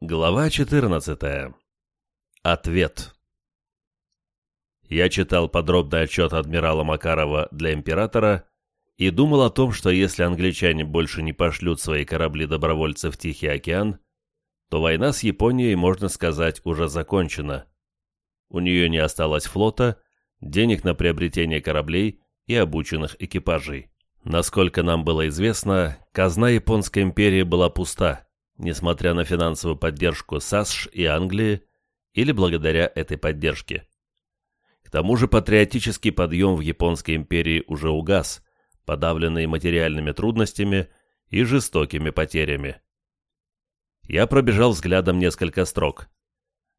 Глава 14. Ответ. Я читал подробный отчет адмирала Макарова для императора и думал о том, что если англичане больше не пошлют свои корабли-добровольцы в Тихий океан, то война с Японией, можно сказать, уже закончена. У нее не осталось флота, денег на приобретение кораблей и обученных экипажей. Насколько нам было известно, казна Японской империи была пуста – несмотря на финансовую поддержку САСШ и Англии, или благодаря этой поддержке. К тому же патриотический подъем в Японской империи уже угас, подавленный материальными трудностями и жестокими потерями. Я пробежал взглядом несколько строк.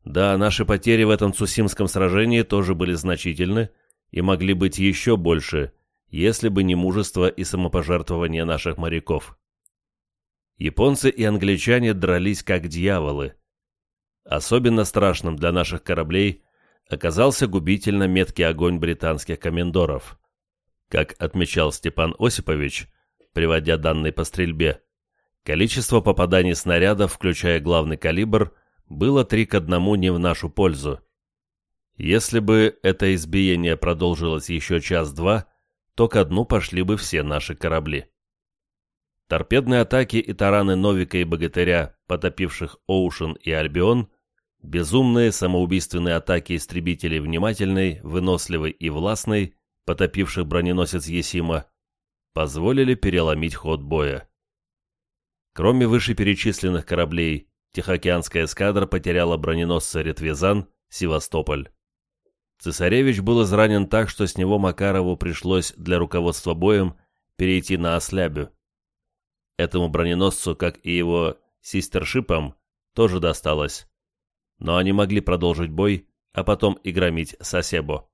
Да, наши потери в этом Цусимском сражении тоже были значительны и могли быть еще больше, если бы не мужество и самопожертвование наших моряков. Японцы и англичане дрались как дьяволы. Особенно страшным для наших кораблей оказался губительно меткий огонь британских комендоров. Как отмечал Степан Осипович, приводя данные по стрельбе, количество попаданий снарядов, включая главный калибр, было 3 к 1 не в нашу пользу. Если бы это избиение продолжилось еще час-два, то ко дну пошли бы все наши корабли. Торпедные атаки и тараны Новика и Богатыря, потопивших Оушен и Альбион, безумные самоубийственные атаки истребителей Внимательной, Выносливой и Властной, потопивших броненосец Есима, позволили переломить ход боя. Кроме вышеперечисленных кораблей, Тихоокеанская эскадра потеряла броненосца Ретвизан, Севастополь. Цесаревич был изранен так, что с него Макарову пришлось для руководства боем перейти на Ослябю. Этому броненосцу, как и его систершипам, тоже досталось. Но они могли продолжить бой, а потом и громить Сосебо.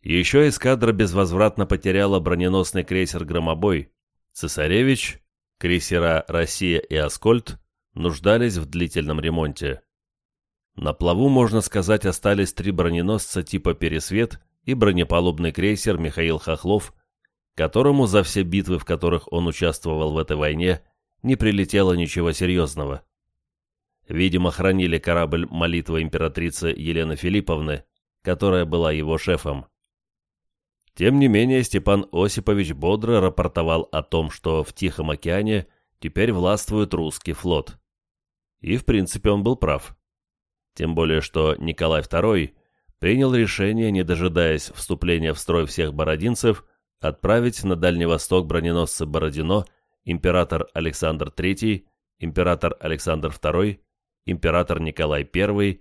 Еще эскадра безвозвратно потеряла броненосный крейсер «Громобой». Цесаревич, крейсера «Россия» и «Аскольд» нуждались в длительном ремонте. На плаву, можно сказать, остались три броненосца типа «Пересвет» и бронепалубный крейсер «Михаил Хохлов», которому за все битвы, в которых он участвовал в этой войне, не прилетело ничего серьезного. Видимо, хранили корабль молитва императрицы Елены Филипповны, которая была его шефом. Тем не менее, Степан Осипович бодро рапортовал о том, что в Тихом океане теперь властвует русский флот. И, в принципе, он был прав. Тем более, что Николай II принял решение, не дожидаясь вступления в строй всех бородинцев, отправить на Дальний Восток броненосцы Бородино, император Александр III, император Александр II, император Николай I,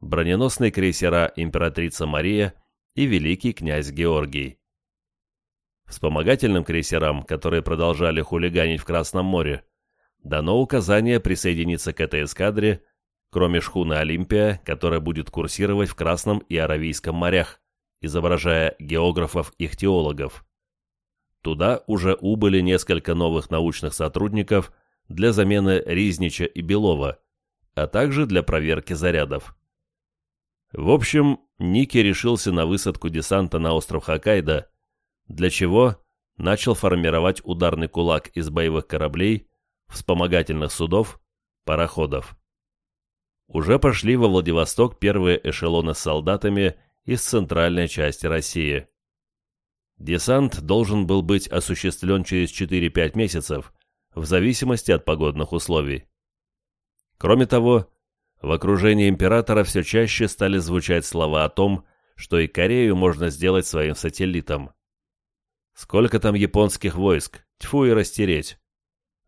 броненосные крейсера императрица Мария и великий князь Георгий. Вспомогательным крейсерам, которые продолжали хулиганить в Красном море, дано указание присоединиться к этой эскадре, кроме шхуны «Олимпия», которая будет курсировать в Красном и Аравийском морях, изображая географов-ихтиологов. Туда уже убыли несколько новых научных сотрудников для замены Riзнича и Белова, а также для проверки зарядов. В общем, Ники решился на высадку десанта на остров Хоккайдо, для чего начал формировать ударный кулак из боевых кораблей, вспомогательных судов, пароходов. Уже пошли во Владивосток первые эшелоны с солдатами из центральной части России. Десант должен был быть осуществлен через 4-5 месяцев, в зависимости от погодных условий. Кроме того, в окружении императора все чаще стали звучать слова о том, что и Корею можно сделать своим сателлитом. Сколько там японских войск, тьфу и растереть.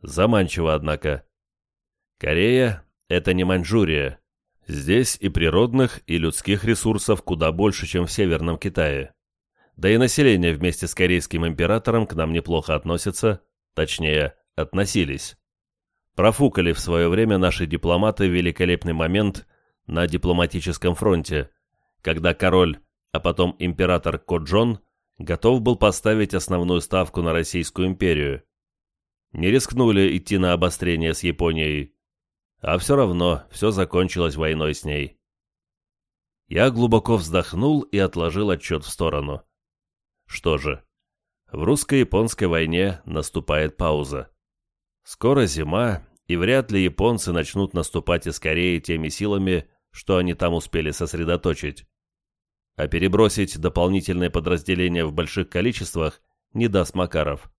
Заманчиво, однако. Корея — это не Маньчжурия. Здесь и природных, и людских ресурсов куда больше, чем в Северном Китае да и население вместе с корейским императором к нам неплохо относится, точнее, относились. Профукали в свое время наши дипломаты великолепный момент на дипломатическом фронте, когда король, а потом император Коджон готов был поставить основную ставку на Российскую империю. Не рискнули идти на обострение с Японией, а все равно все закончилось войной с ней. Я глубоко вздохнул и отложил отчет в сторону. Что же, в русско-японской войне наступает пауза. Скоро зима, и вряд ли японцы начнут наступать из Кореи теми силами, что они там успели сосредоточить. А перебросить дополнительные подразделения в больших количествах не даст Макаров.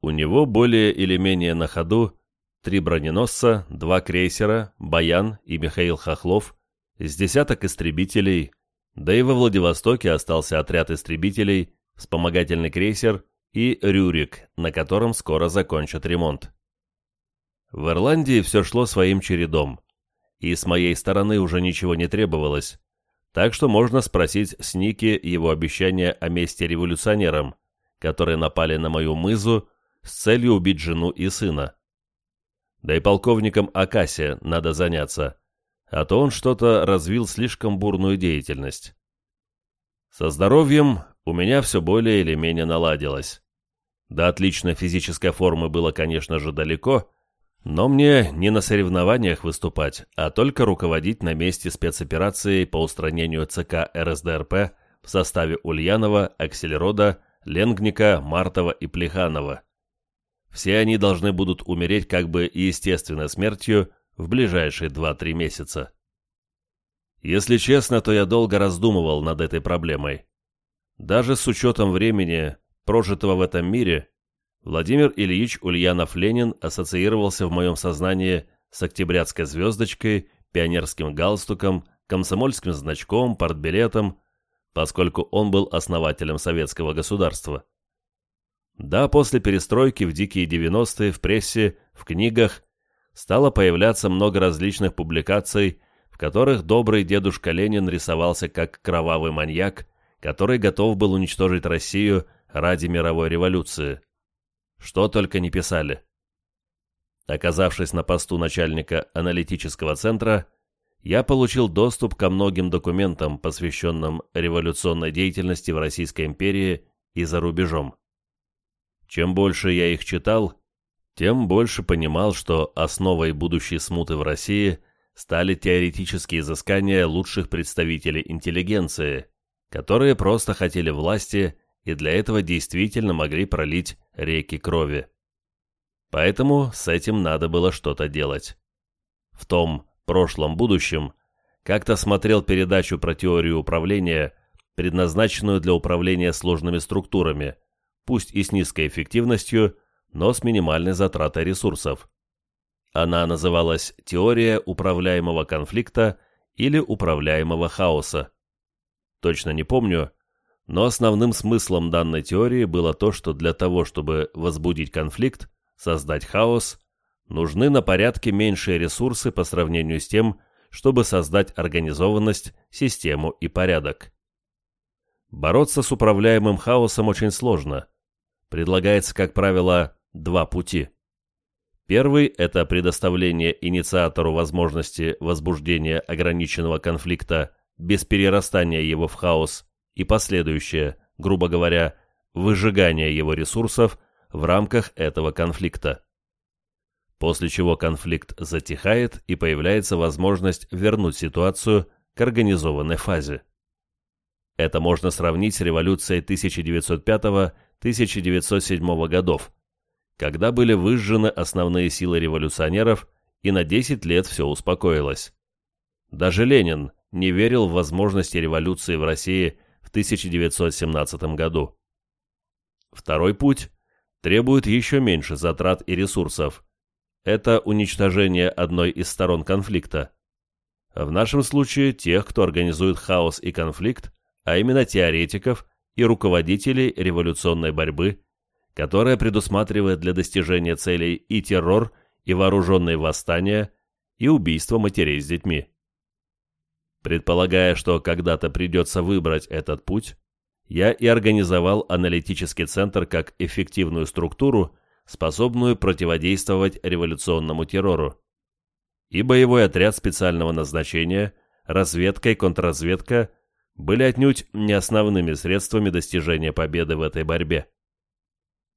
У него более или менее на ходу три броненосца, два крейсера, Баян и Михаил Хохлов, с десяток истребителей, да и во Владивостоке остался отряд истребителей, вспомогательный крейсер и Рюрик, на котором скоро закончат ремонт. В Ирландии все шло своим чередом, и с моей стороны уже ничего не требовалось, так что можно спросить с Ники его обещание о месте революционерам, которые напали на мою мызу с целью убить жену и сына. Да и полковником Акасе надо заняться, а то он что-то развил слишком бурную деятельность. Со здоровьем у меня все более или менее наладилось. До отличной физической формы было, конечно же, далеко, но мне не на соревнованиях выступать, а только руководить на месте спецоперации по устранению ЦК РСДРП в составе Ульянова, Аксельрода, Ленгника, Мартова и Плеханова. Все они должны будут умереть как бы естественной смертью в ближайшие 2-3 месяца. Если честно, то я долго раздумывал над этой проблемой. Даже с учетом времени, прожитого в этом мире, Владимир Ильич Ульянов-Ленин ассоциировался в моем сознании с октябрятской звездочкой, пионерским галстуком, комсомольским значком, портбилетом, поскольку он был основателем советского государства. Да, после перестройки в дикие 90-е в прессе, в книгах стало появляться много различных публикаций, в которых добрый дедушка Ленин рисовался как кровавый маньяк, который готов был уничтожить Россию ради мировой революции. Что только не писали. Оказавшись на посту начальника аналитического центра, я получил доступ ко многим документам, посвященным революционной деятельности в Российской империи и за рубежом. Чем больше я их читал, тем больше понимал, что основой будущей смуты в России стали теоретические изыскания лучших представителей интеллигенции, которые просто хотели власти и для этого действительно могли пролить реки крови. Поэтому с этим надо было что-то делать. В том прошлом будущем как-то смотрел передачу про теорию управления, предназначенную для управления сложными структурами – пусть и с низкой эффективностью, но с минимальной затратой ресурсов. Она называлась «Теория управляемого конфликта» или «Управляемого хаоса». Точно не помню, но основным смыслом данной теории было то, что для того, чтобы возбудить конфликт, создать хаос, нужны на порядке меньшие ресурсы по сравнению с тем, чтобы создать организованность, систему и порядок. Бороться с управляемым хаосом очень сложно – предлагается, как правило, два пути. Первый – это предоставление инициатору возможности возбуждения ограниченного конфликта без перерастания его в хаос и последующее, грубо говоря, выжигание его ресурсов в рамках этого конфликта. После чего конфликт затихает и появляется возможность вернуть ситуацию к организованной фазе. Это можно сравнить с революцией 1905 1907 годов, когда были выжжены основные силы революционеров и на 10 лет все успокоилось. Даже Ленин не верил в возможности революции в России в 1917 году. Второй путь требует еще меньше затрат и ресурсов. Это уничтожение одной из сторон конфликта. В нашем случае тех, кто организует хаос и конфликт, а именно теоретиков и руководителей революционной борьбы, которая предусматривает для достижения целей и террор, и вооруженные восстания, и убийство матерей с детьми. Предполагая, что когда-то придется выбрать этот путь, я и организовал аналитический центр как эффективную структуру, способную противодействовать революционному террору. И боевой отряд специального назначения, разведка и контрразведка были отнюдь не основными средствами достижения победы в этой борьбе.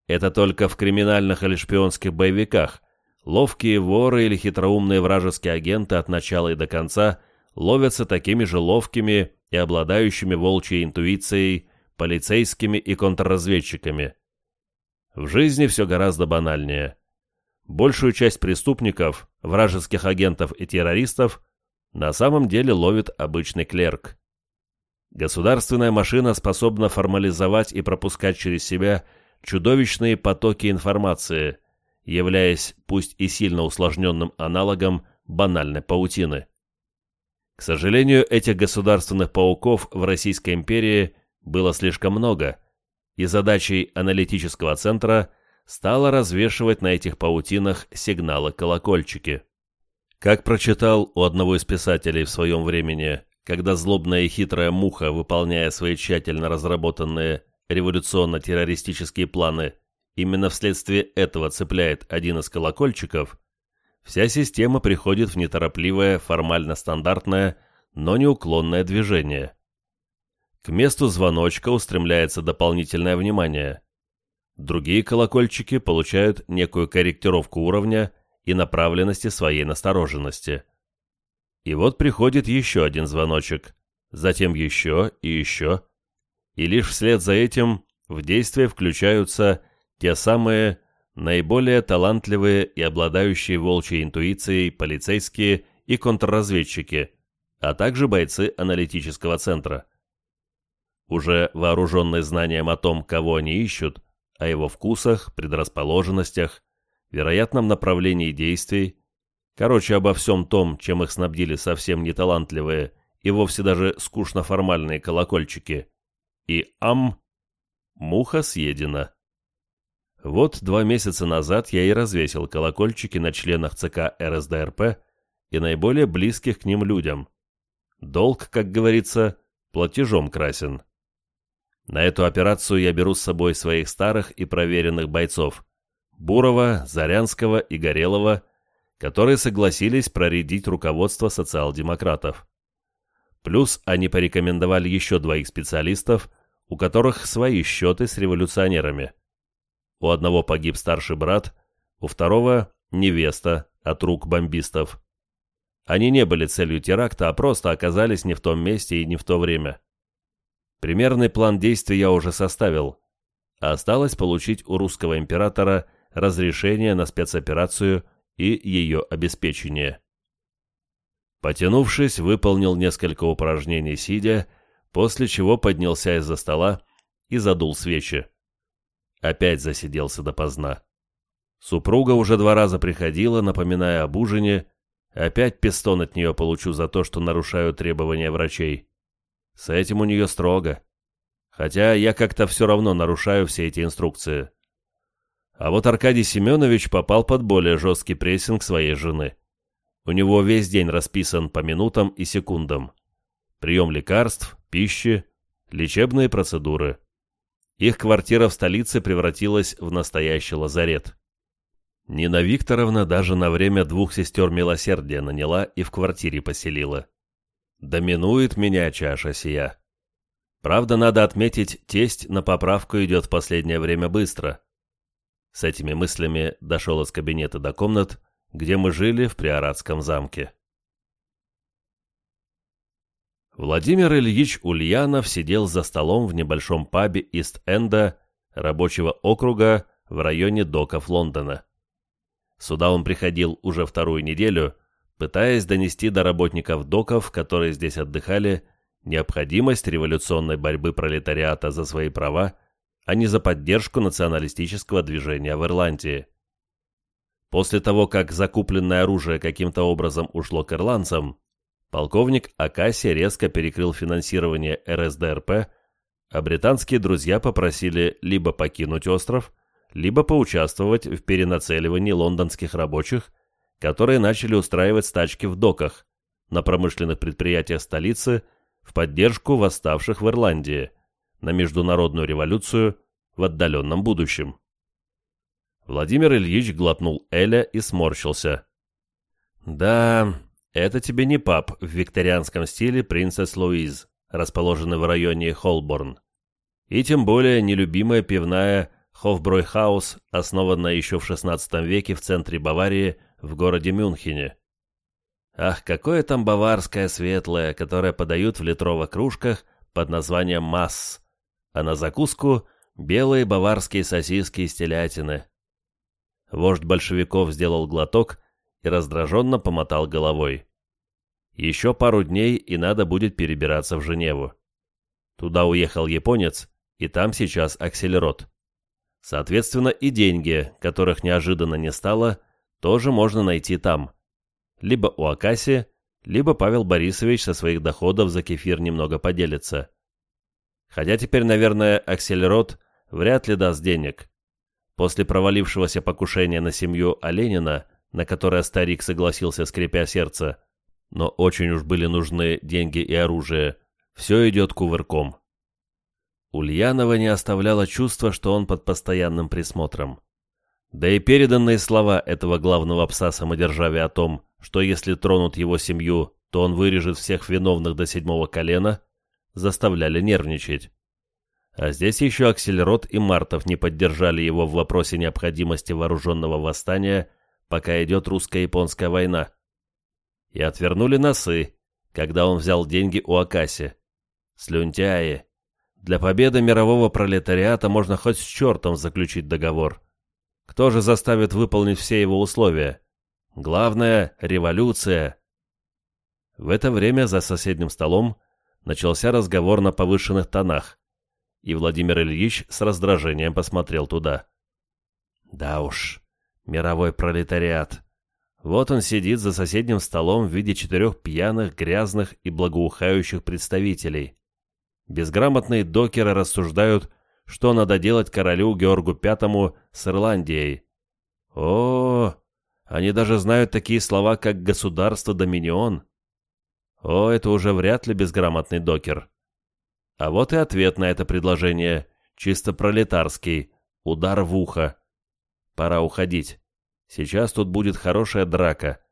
Это только в криминальных или шпионских боевиках ловкие воры или хитроумные вражеские агенты от начала и до конца ловятся такими же ловкими и обладающими волчьей интуицией полицейскими и контрразведчиками. В жизни все гораздо банальнее. большую часть преступников, вражеских агентов и террористов на самом деле ловит обычный клерк. Государственная машина способна формализовать и пропускать через себя чудовищные потоки информации, являясь пусть и сильно усложненным аналогом банальной паутины. К сожалению, этих государственных пауков в Российской империи было слишком много, и задачей аналитического центра стало развешивать на этих паутинах сигналы-колокольчики. Как прочитал у одного из писателей в своем времени когда злобная и хитрая муха, выполняя свои тщательно разработанные революционно-террористические планы, именно вследствие этого цепляет один из колокольчиков, вся система приходит в неторопливое, формально стандартное, но неуклонное движение. К месту звоночка устремляется дополнительное внимание. Другие колокольчики получают некую корректировку уровня и направленности своей настороженности. И вот приходит еще один звоночек, затем еще и еще, и лишь вслед за этим в действие включаются те самые наиболее талантливые и обладающие волчьей интуицией полицейские и контрразведчики, а также бойцы аналитического центра. Уже вооруженные знанием о том, кого они ищут, о его вкусах, предрасположенностях, вероятном направлении действий, Короче, обо всем том, чем их снабдили совсем неталантливые и вовсе даже скучно-формальные колокольчики. И ам, муха съедена. Вот два месяца назад я и развесил колокольчики на членах ЦК РСДРП и наиболее близких к ним людям. Долг, как говорится, платежом красен. На эту операцию я беру с собой своих старых и проверенных бойцов – Бурова, Зарянского и Горелова – которые согласились проредить руководство социал-демократов. Плюс они порекомендовали еще двоих специалистов, у которых свои счеты с революционерами. У одного погиб старший брат, у второго – невеста от рук бомбистов. Они не были целью теракта, а просто оказались не в том месте и не в то время. Примерный план действий я уже составил, а осталось получить у русского императора разрешение на спецоперацию и ее обеспечение. Потянувшись, выполнил несколько упражнений сидя, после чего поднялся из-за стола и задул свечи. Опять засиделся допоздна. Супруга уже два раза приходила, напоминая об ужине, опять пистон от нее получу за то, что нарушаю требования врачей. С этим у нее строго. Хотя я как-то все равно нарушаю все эти инструкции. А вот Аркадий Семенович попал под более жесткий прессинг своей жены. У него весь день расписан по минутам и секундам. Прием лекарств, пищи, лечебные процедуры. Их квартира в столице превратилась в настоящий лазарет. Нина Викторовна даже на время двух сестер милосердия наняла и в квартире поселила. Доминует меня чаша сия. Правда, надо отметить, тесть на поправку идет в последнее время быстро. С этими мыслями дошел из кабинета до комнат, где мы жили в Приоратском замке. Владимир Ильич Ульянов сидел за столом в небольшом пабе Ист-Энда рабочего округа в районе доков Лондона. Сюда он приходил уже вторую неделю, пытаясь донести до работников доков, которые здесь отдыхали, необходимость революционной борьбы пролетариата за свои права а не за поддержку националистического движения в Ирландии. После того, как закупленное оружие каким-то образом ушло к ирландцам, полковник Акаси резко перекрыл финансирование РСДРП, а британские друзья попросили либо покинуть остров, либо поучаствовать в перенацеливании лондонских рабочих, которые начали устраивать стачки в доках, на промышленных предприятиях столицы в поддержку восставших в Ирландии – на международную революцию в отдаленном будущем. Владимир Ильич глотнул Эля и сморщился. «Да, это тебе не паб в викторианском стиле «Принцесс Луиз», расположенный в районе Холборн. И тем более нелюбимая пивная Хофбройхаус, основанная еще в XVI веке в центре Баварии, в городе Мюнхене. Ах, какое там баварское светлое, которое подают в литровых кружках под названием «Масс», а на закуску белые баварские сосиски из телятины. Вождь большевиков сделал глоток и раздраженно помотал головой. Еще пару дней, и надо будет перебираться в Женеву. Туда уехал японец, и там сейчас акселерот. Соответственно, и деньги, которых неожиданно не стало, тоже можно найти там. Либо у Акаси, либо Павел Борисович со своих доходов за кефир немного поделится. Хотя теперь, наверное, акселерот вряд ли даст денег. После провалившегося покушения на семью Оленина, на которое старик согласился, скрипя сердце, но очень уж были нужны деньги и оружие, все идет кувырком. Ульянова не оставляло чувство, что он под постоянным присмотром. Да и переданные слова этого главного пса самодержавия о том, что если тронут его семью, то он вырежет всех виновных до седьмого колена, заставляли нервничать. А здесь еще Аксельрод и Мартов не поддержали его в вопросе необходимости вооруженного восстания, пока идет русско-японская война. И отвернули носы, когда он взял деньги у Акаси. Слюнтяи. Для победы мирового пролетариата можно хоть с чертом заключить договор. Кто же заставит выполнить все его условия? Главное — революция. В это время за соседним столом начался разговор на повышенных тонах, и Владимир Ильич с раздражением посмотрел туда. Да уж, мировой пролетариат. Вот он сидит за соседним столом в виде четырех пьяных, грязных и благоухающих представителей. Безграмотные докеры рассуждают, что надо делать королю Георгу Пятому с Ирландией. О, они даже знают такие слова, как «государство-доминион». О, это уже вряд ли безграмотный докер. А вот и ответ на это предложение, чисто пролетарский, удар в ухо. Пора уходить. Сейчас тут будет хорошая драка.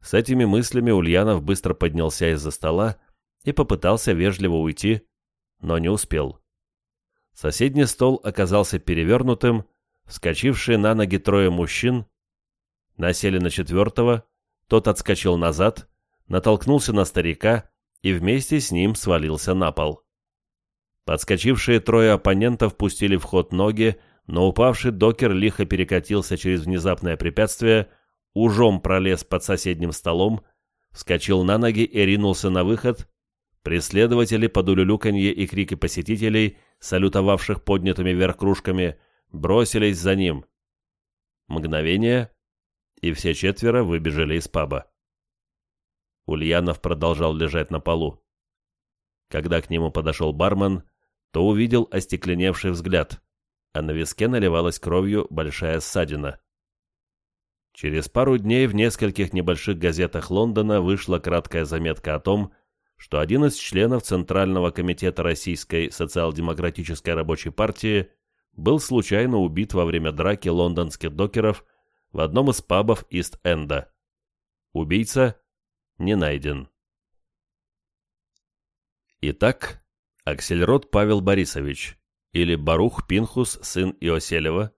С этими мыслями Ульянов быстро поднялся из-за стола и попытался вежливо уйти, но не успел. Соседний стол оказался перевернутым, вскочившие на ноги трое мужчин, насели на четвертого, тот отскочил назад, натолкнулся на старика и вместе с ним свалился на пол. Подскочившие трое оппонентов пустили в ход ноги, но упавший докер лихо перекатился через внезапное препятствие, ужом пролез под соседним столом, вскочил на ноги и ринулся на выход, Преследователи под улюлюканье и крики посетителей, салютовавших поднятыми вверх кружками, бросились за ним. Мгновение, и все четверо выбежали из паба. Ульянов продолжал лежать на полу. Когда к нему подошел бармен, то увидел остекленевший взгляд, а на виске наливалась кровью большая ссадина. Через пару дней в нескольких небольших газетах Лондона вышла краткая заметка о том, что один из членов Центрального комитета Российской социал-демократической рабочей партии был случайно убит во время драки лондонских докеров в одном из пабов Ист-Энда. Убийца не найден. Итак, Аксельрод Павел Борисович, или Барух Пинхус, сын Иоселева,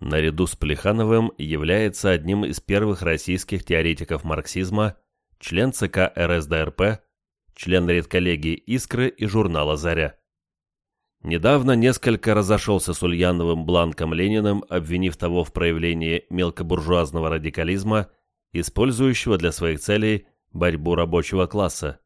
наряду с Плехановым является одним из первых российских теоретиков марксизма, член ЦК РСДРП, член редколлегии «Искры» и журнала «Заря». Недавно несколько разошелся с Ульяновым Бланком Лениным, обвинив того в проявлении мелкобуржуазного радикализма, использующего для своих целей борьбу рабочего класса.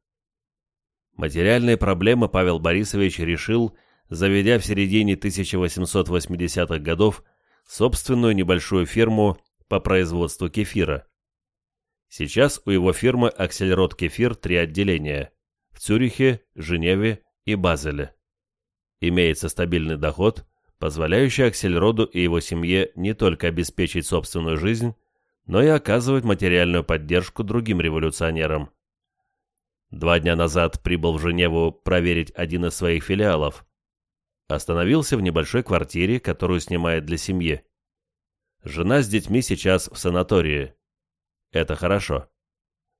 Материальные проблемы Павел Борисович решил, заведя в середине 1880-х годов собственную небольшую фирму по производству кефира. Сейчас у его фирмы «Аксельрод Кефир» три отделения в Цюрихе, Женеве и Базеле. Имеется стабильный доход, позволяющий Аксельроду и его семье не только обеспечить собственную жизнь, но и оказывать материальную поддержку другим революционерам. Два дня назад прибыл в Женеву проверить один из своих филиалов. Остановился в небольшой квартире, которую снимает для семьи. Жена с детьми сейчас в санатории. Это хорошо.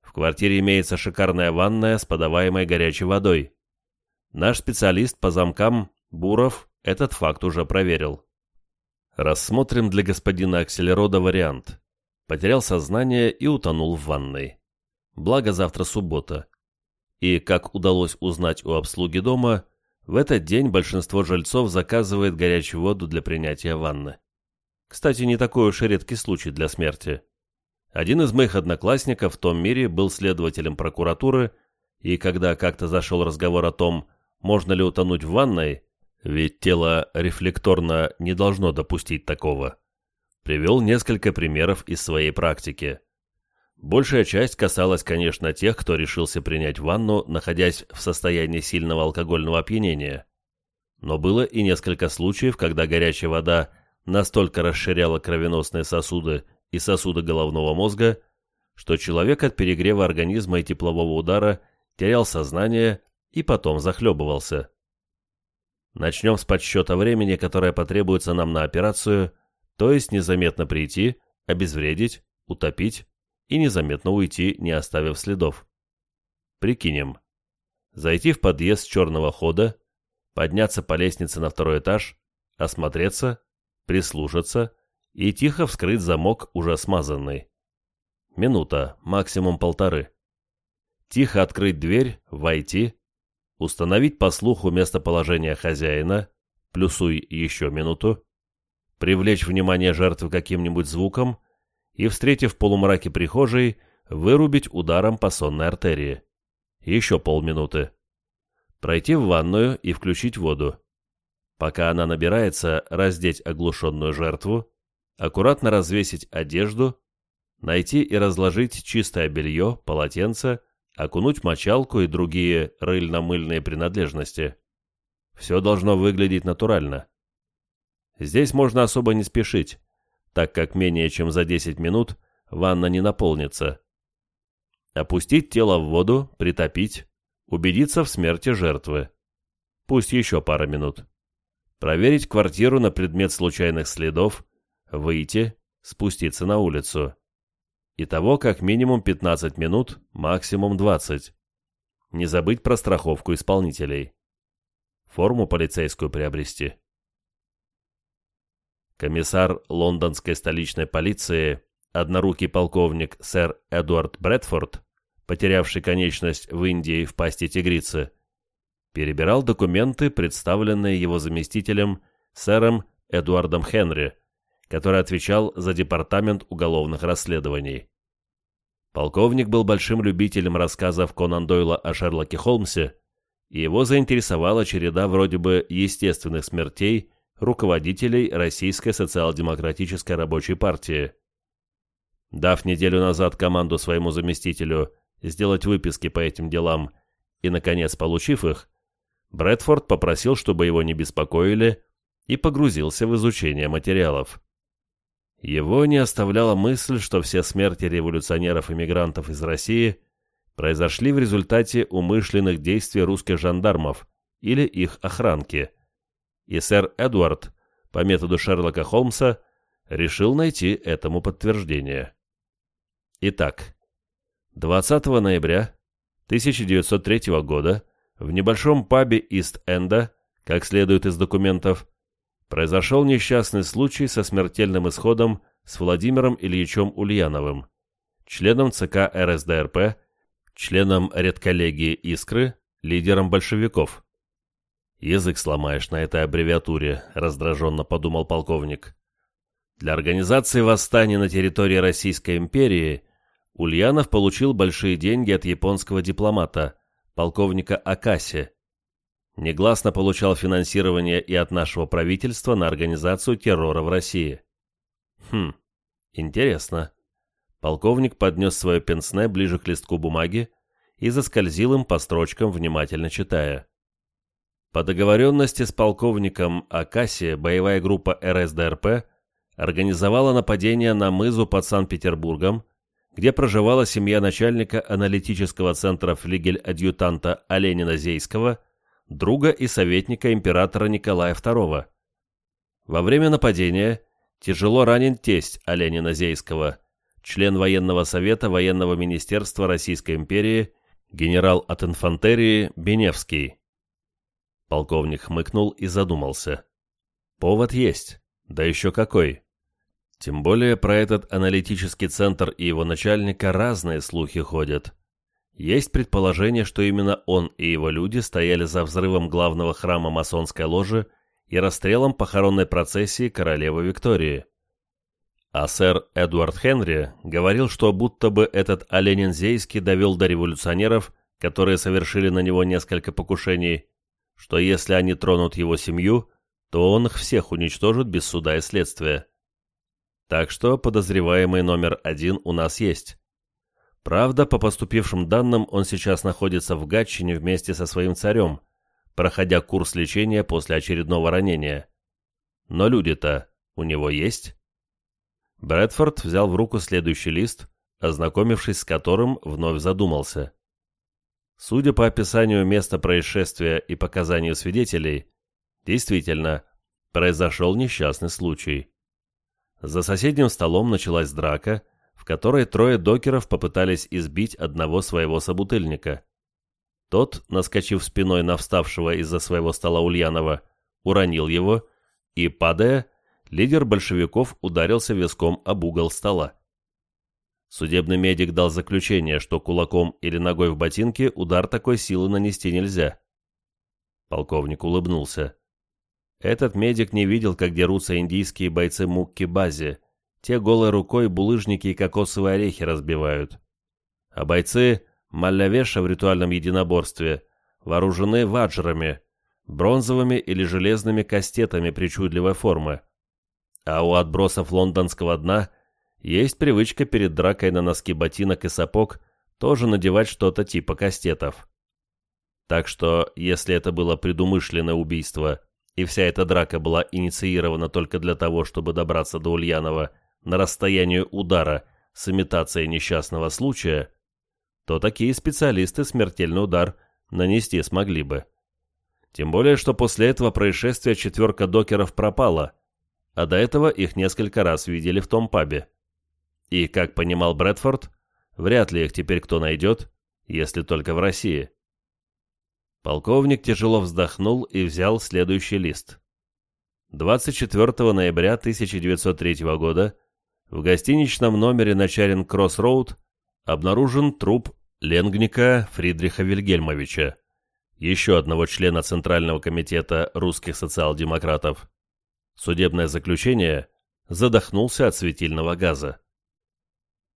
В квартире имеется шикарная ванная с подаваемой горячей водой. Наш специалист по замкам, Буров, этот факт уже проверил. Рассмотрим для господина Акселерода вариант. Потерял сознание и утонул в ванной. Благо завтра суббота. И, как удалось узнать у обслуги дома, в этот день большинство жильцов заказывает горячую воду для принятия ванны. Кстати, не такой уж и редкий случай для смерти. Один из моих одноклассников в том мире был следователем прокуратуры, и когда как-то зашел разговор о том, можно ли утонуть в ванной, ведь тело рефлекторно не должно допустить такого, привел несколько примеров из своей практики. Большая часть касалась, конечно, тех, кто решился принять ванну, находясь в состоянии сильного алкогольного опьянения. Но было и несколько случаев, когда горячая вода настолько расширяла кровеносные сосуды и сосуды головного мозга, что человек от перегрева организма и теплового удара терял сознание и потом захлебывался. Начнем с подсчета времени, которое потребуется нам на операцию, то есть незаметно прийти, обезвредить, утопить и незаметно уйти, не оставив следов. Прикинем. Зайти в подъезд черного хода, подняться по лестнице на второй этаж, осмотреться, прислушаться и тихо вскрыть замок, уже смазанный. Минута, максимум полторы. Тихо открыть дверь, войти, установить по слуху местоположение хозяина, плюсуй еще минуту, привлечь внимание жертвы каким-нибудь звуком и, встретив в полумраке прихожей, вырубить ударом по сонной артерии. Еще полминуты. Пройти в ванную и включить воду. Пока она набирается, раздеть оглушенную жертву, аккуратно развесить одежду, найти и разложить чистое белье, полотенце, окунуть мочалку и другие рыльно-мыльные принадлежности. Все должно выглядеть натурально. Здесь можно особо не спешить, так как менее чем за 10 минут ванна не наполнится. Опустить тело в воду, притопить, убедиться в смерти жертвы. Пусть еще пара минут. Проверить квартиру на предмет случайных следов, выйти, спуститься на улицу. Итого как минимум 15 минут, максимум 20. Не забыть про страховку исполнителей. Форму полицейскую приобрести. Комиссар лондонской столичной полиции, однорукий полковник сэр Эдуард Брэдфорд, потерявший конечность в Индии в пасти тигрицы, перебирал документы, представленные его заместителем сэром Эдуардом Хенри, который отвечал за департамент уголовных расследований. Полковник был большим любителем рассказов Конан Дойла о Шерлоке Холмсе, и его заинтересовала череда вроде бы естественных смертей руководителей Российской социал-демократической рабочей партии. Дав неделю назад команду своему заместителю сделать выписки по этим делам и, наконец, получив их, Брэдфорд попросил, чтобы его не беспокоили, и погрузился в изучение материалов. Его не оставляла мысль, что все смерти революционеров-иммигрантов из России произошли в результате умышленных действий русских жандармов или их охранки – и сэр Эдуард, по методу Шерлока Холмса, решил найти этому подтверждение. Итак, 20 ноября 1903 года в небольшом пабе Ист-Энда, как следует из документов, произошел несчастный случай со смертельным исходом с Владимиром Ильичем Ульяновым, членом ЦК РСДРП, членом редколлегии «Искры», лидером большевиков. «Язык сломаешь на этой аббревиатуре», — раздраженно подумал полковник. Для организации восстания на территории Российской империи Ульянов получил большие деньги от японского дипломата, полковника Акаси. Негласно получал финансирование и от нашего правительства на организацию террора в России. Хм, интересно. Полковник поднес свое пенсне ближе к листку бумаги и заскользил им по строчкам, внимательно читая. По договоренности с полковником Акаси боевая группа РСДРП организовала нападение на мызу под Санкт-Петербургом, где проживала семья начальника аналитического центра флигель-адъютанта Оленина Зейского, друга и советника императора Николая II. Во время нападения тяжело ранен тесть Оленина Зейского, член военного совета военного министерства Российской империи, генерал от инфантерии Беневский. Полковник хмыкнул и задумался. Повод есть, да еще какой. Тем более про этот аналитический центр и его начальника разные слухи ходят. Есть предположение, что именно он и его люди стояли за взрывом главного храма масонской ложи и расстрелом похоронной процессии королевы Виктории. А сэр Эдуард Хенри говорил, что будто бы этот Оленинзейский довел до революционеров, которые совершили на него несколько покушений, что если они тронут его семью, то он их всех уничтожит без суда и следствия. Так что подозреваемый номер один у нас есть. Правда, по поступившим данным, он сейчас находится в Гатчине вместе со своим царем, проходя курс лечения после очередного ранения. Но люди-то у него есть? Брэдфорд взял в руку следующий лист, ознакомившись с которым, вновь задумался. Судя по описанию места происшествия и показанию свидетелей, действительно, произошел несчастный случай. За соседним столом началась драка, в которой трое докеров попытались избить одного своего собутыльника. Тот, наскочив спиной на вставшего из-за своего стола Ульянова, уронил его и, падая, лидер большевиков ударился виском об угол стола. Судебный медик дал заключение, что кулаком или ногой в ботинке удар такой силы нанести нельзя. Полковник улыбнулся. Этот медик не видел, как дерутся индийские бойцы Мукки-Бази. Те голой рукой булыжники и кокосовые орехи разбивают. А бойцы Маллявеша в ритуальном единоборстве вооружены ваджрами, бронзовыми или железными кастетами причудливой формы. А у отбросов лондонского дна есть привычка перед дракой на носки ботинок и сапог тоже надевать что-то типа кастетов. Так что, если это было предумышленное убийство, и вся эта драка была инициирована только для того, чтобы добраться до Ульянова на расстояние удара с имитацией несчастного случая, то такие специалисты смертельный удар нанести смогли бы. Тем более, что после этого происшествия четверка докеров пропала, а до этого их несколько раз видели в том пабе. И, как понимал Брэдфорд, вряд ли их теперь кто найдет, если только в России. Полковник тяжело вздохнул и взял следующий лист. 24 ноября 1903 года в гостиничном номере на Чаринг-Кросс-Роуд обнаружен труп Ленгника Фридриха Вильгельмовича, еще одного члена Центрального комитета русских социал-демократов. Судебное заключение задохнулся от светильного газа.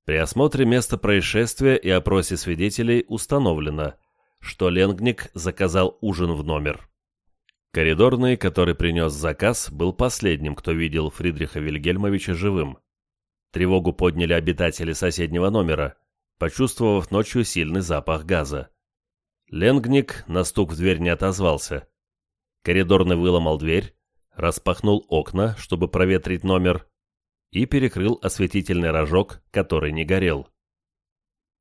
При осмотре места происшествия и опросе свидетелей установлено, что Ленгник заказал ужин в номер. Коридорный, который принес заказ, был последним, кто видел Фридриха Вильгельмовича живым. Тревогу подняли обитатели соседнего номера, почувствовав ночью сильный запах газа. Ленгник на стук в дверь не отозвался. Коридорный выломал дверь, распахнул окна, чтобы проветрить номер, и перекрыл осветительный рожок, который не горел.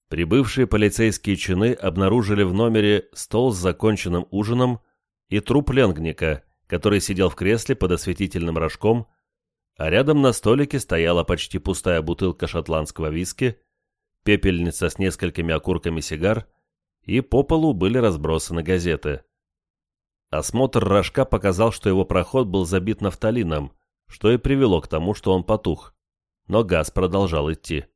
Прибывшие полицейские чины обнаружили в номере стол с законченным ужином и труп Ленгника, который сидел в кресле под осветительным рожком, а рядом на столике стояла почти пустая бутылка шотландского виски, пепельница с несколькими окурками сигар и по полу были разбросаны газеты. Осмотр рожка показал, что его проход был забит нафталином, что и привело к тому, что он потух, но газ продолжал идти.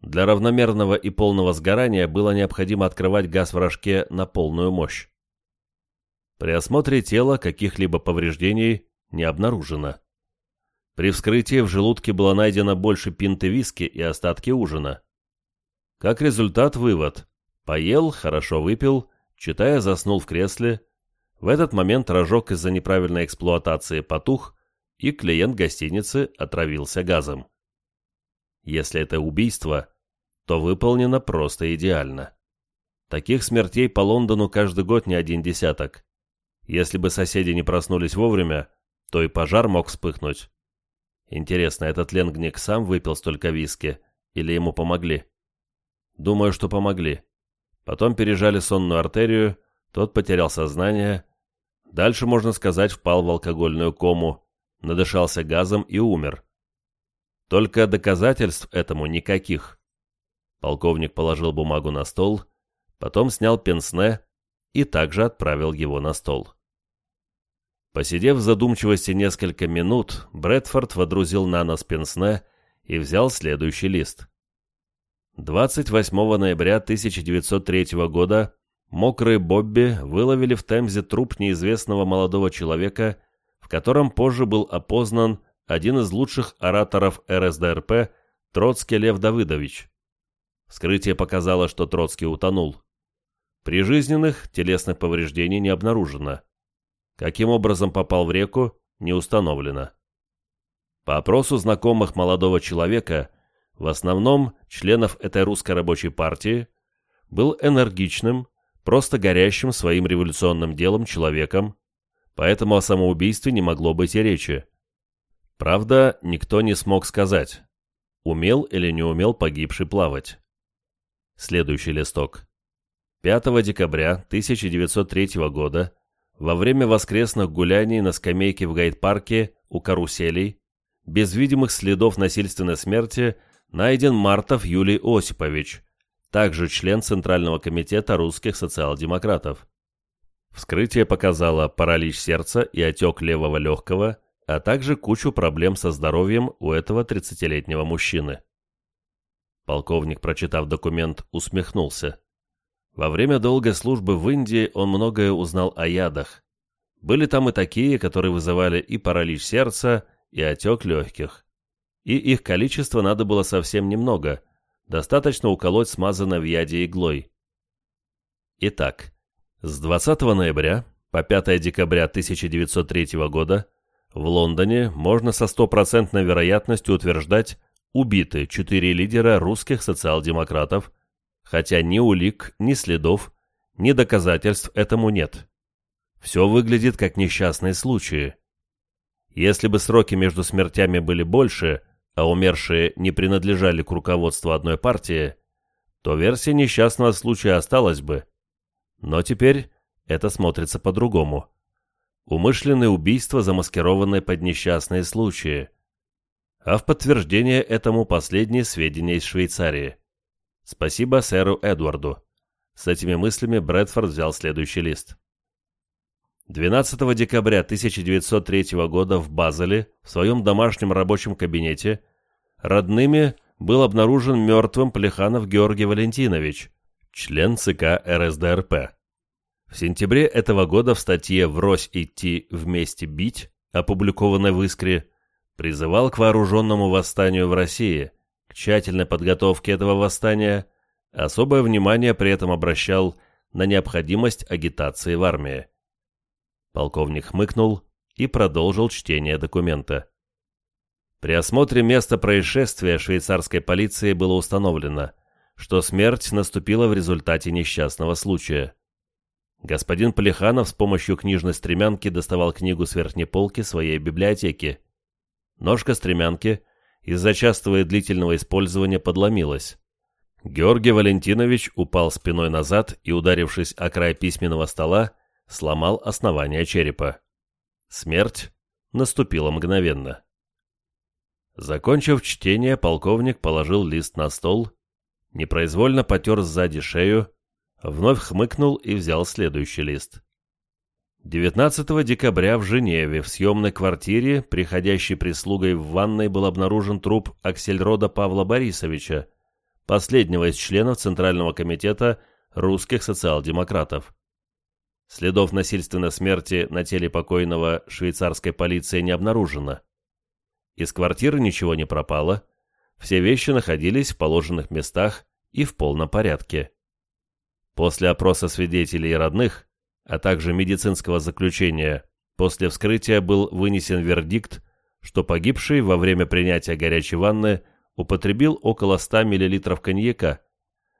Для равномерного и полного сгорания было необходимо открывать газ в рожке на полную мощь. При осмотре тела каких-либо повреждений не обнаружено. При вскрытии в желудке было найдено больше пинты виски и остатки ужина. Как результат, вывод. Поел, хорошо выпил, читая, заснул в кресле. В этот момент рожок из-за неправильной эксплуатации потух, и клиент гостиницы отравился газом. Если это убийство, то выполнено просто идеально. Таких смертей по Лондону каждый год не один десяток. Если бы соседи не проснулись вовремя, то и пожар мог вспыхнуть. Интересно, этот Ленгник сам выпил столько виски или ему помогли? Думаю, что помогли. Потом пережали сонную артерию, тот потерял сознание. Дальше, можно сказать, впал в алкогольную кому, надышался газом и умер. Только доказательств этому никаких. Полковник положил бумагу на стол, потом снял пенсне и также отправил его на стол. Посидев в задумчивости несколько минут, Брэдфорд водрузил на нос пенсне и взял следующий лист. 28 ноября 1903 года мокрые Бобби выловили в Темзе труп неизвестного молодого человека, в котором позже был опознан один из лучших ораторов РСДРП Троцкий Лев Давыдович. Вскрытие показало, что Троцкий утонул. Прижизненных телесных повреждений не обнаружено. Каким образом попал в реку, не установлено. По опросу знакомых молодого человека, в основном членов этой русской рабочей партии, был энергичным, просто горящим своим революционным делом человеком, поэтому о самоубийстве не могло быть и речи. Правда, никто не смог сказать, умел или не умел погибший плавать. Следующий листок. 5 декабря 1903 года во время воскресных гуляний на скамейке в гайд-парке у каруселей, без видимых следов насильственной смерти, найден Мартов Юлий Осипович, также член Центрального комитета русских социал-демократов. Вскрытие показало паралич сердца и отек левого легкого, а также кучу проблем со здоровьем у этого 30-летнего мужчины. Полковник, прочитав документ, усмехнулся. Во время долгой службы в Индии он многое узнал о ядах. Были там и такие, которые вызывали и паралич сердца, и отек легких. И их количество надо было совсем немного, достаточно уколоть смазанной в яде иглой. Итак, с 20 ноября по 5 декабря 1903 года в Лондоне можно со стопроцентной вероятностью утверждать убиты четыре лидера русских социал-демократов, хотя ни улик, ни следов, ни доказательств этому нет. Все выглядит как несчастные случаи. Если бы сроки между смертями были больше, а умершие не принадлежали к руководству одной партии, то версия несчастного случая осталась бы. Но теперь это смотрится по-другому. Умышленное убийство, замаскированное под несчастные случаи. А в подтверждение этому последние сведения из Швейцарии. Спасибо сэру Эдварду. С этими мыслями Брэдфорд взял следующий лист. 12 декабря 1903 года в Базеле, в своем домашнем рабочем кабинете, родными был обнаружен мертвым Плеханов Георгий Валентинович, член ЦК РСДРП. В сентябре этого года в статье «Врозь идти, вместе бить», опубликованной в «Искре», призывал к вооруженному восстанию в России – к тщательной подготовке этого восстания, особое внимание при этом обращал на необходимость агитации в армии. Полковник хмыкнул и продолжил чтение документа. При осмотре места происшествия швейцарской полиции было установлено, что смерть наступила в результате несчастного случая. Господин Полиханов с помощью книжной стремянки доставал книгу с верхней полки своей библиотеки. Ножка стремянки – из-за частого и длительного использования подломилась. Георгий Валентинович упал спиной назад и, ударившись о край письменного стола, сломал основание черепа. Смерть наступила мгновенно. Закончив чтение, полковник положил лист на стол, непроизвольно потер сзади шею, вновь хмыкнул и взял следующий лист. 19 декабря в Женеве в съемной квартире, приходящей прислугой в ванной, был обнаружен труп Аксельрода Павла Борисовича, последнего из членов Центрального комитета русских социал-демократов. Следов насильственной смерти на теле покойного швейцарской полиции не обнаружено. Из квартиры ничего не пропало, все вещи находились в положенных местах и в полном порядке. После опроса свидетелей и родных а также медицинского заключения, после вскрытия был вынесен вердикт, что погибший во время принятия горячей ванны употребил около 100 мл коньяка,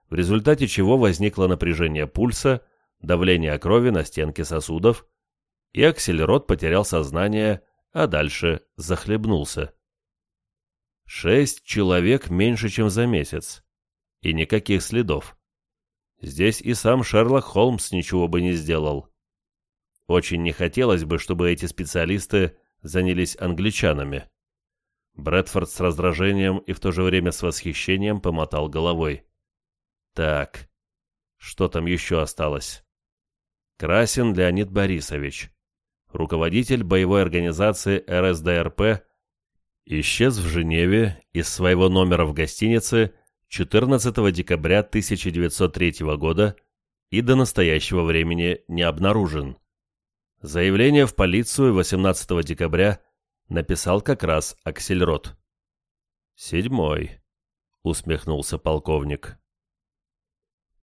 в результате чего возникло напряжение пульса, давление крови на стенки сосудов, и Аксельрод потерял сознание, а дальше захлебнулся. Шесть человек меньше, чем за месяц. И никаких следов. Здесь и сам Шерлок Холмс ничего бы не сделал. Очень не хотелось бы, чтобы эти специалисты занялись англичанами. Брэдфорд с раздражением и в то же время с восхищением помотал головой. Так, что там еще осталось? Красин Леонид Борисович, руководитель боевой организации РСДРП, исчез в Женеве из своего номера в гостинице 14 декабря 1903 года и до настоящего времени не обнаружен. Заявление в полицию 18 декабря написал как раз Аксельрод. «Седьмой», — усмехнулся полковник.